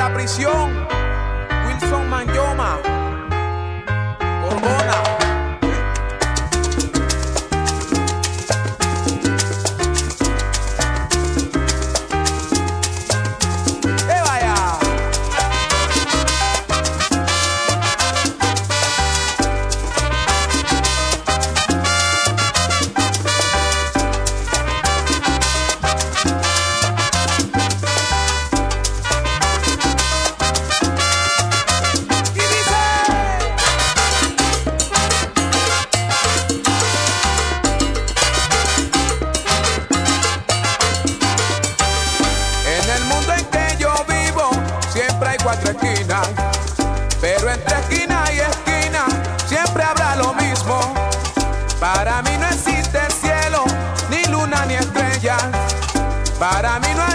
la prisión, Wilson Manyoma, cuatro esquinas, pero entre esquina y esquina siempre habrá lo mismo. Para mí no existe cielo, ni luna ni estrellas. Para mí no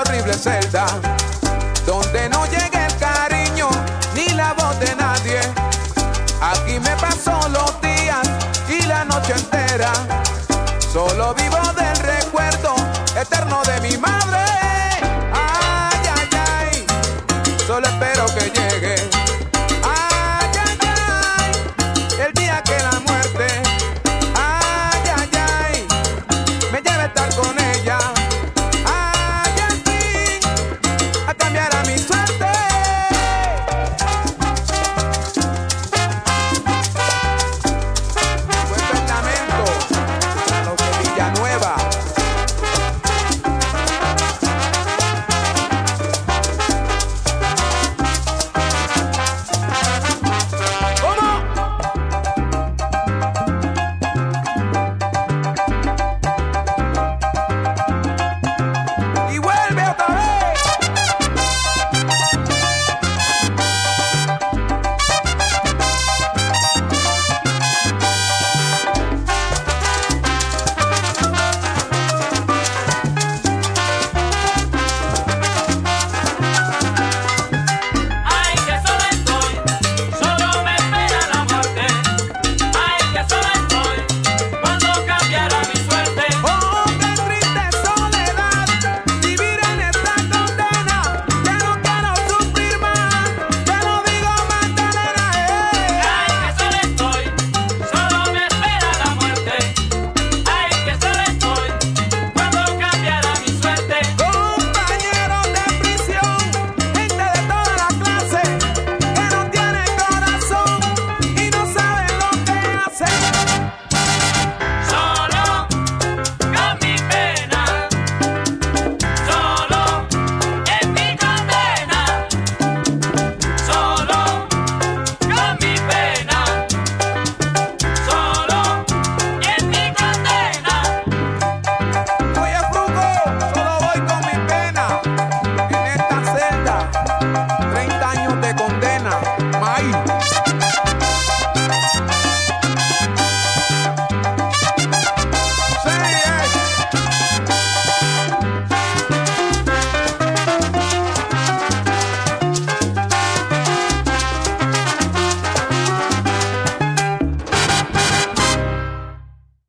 horrible celda, donde no llega el cariño ni la voz de nadie. Aquí me paso los días y la noche entera, solo vivo del recuerdo eterno de mi madre.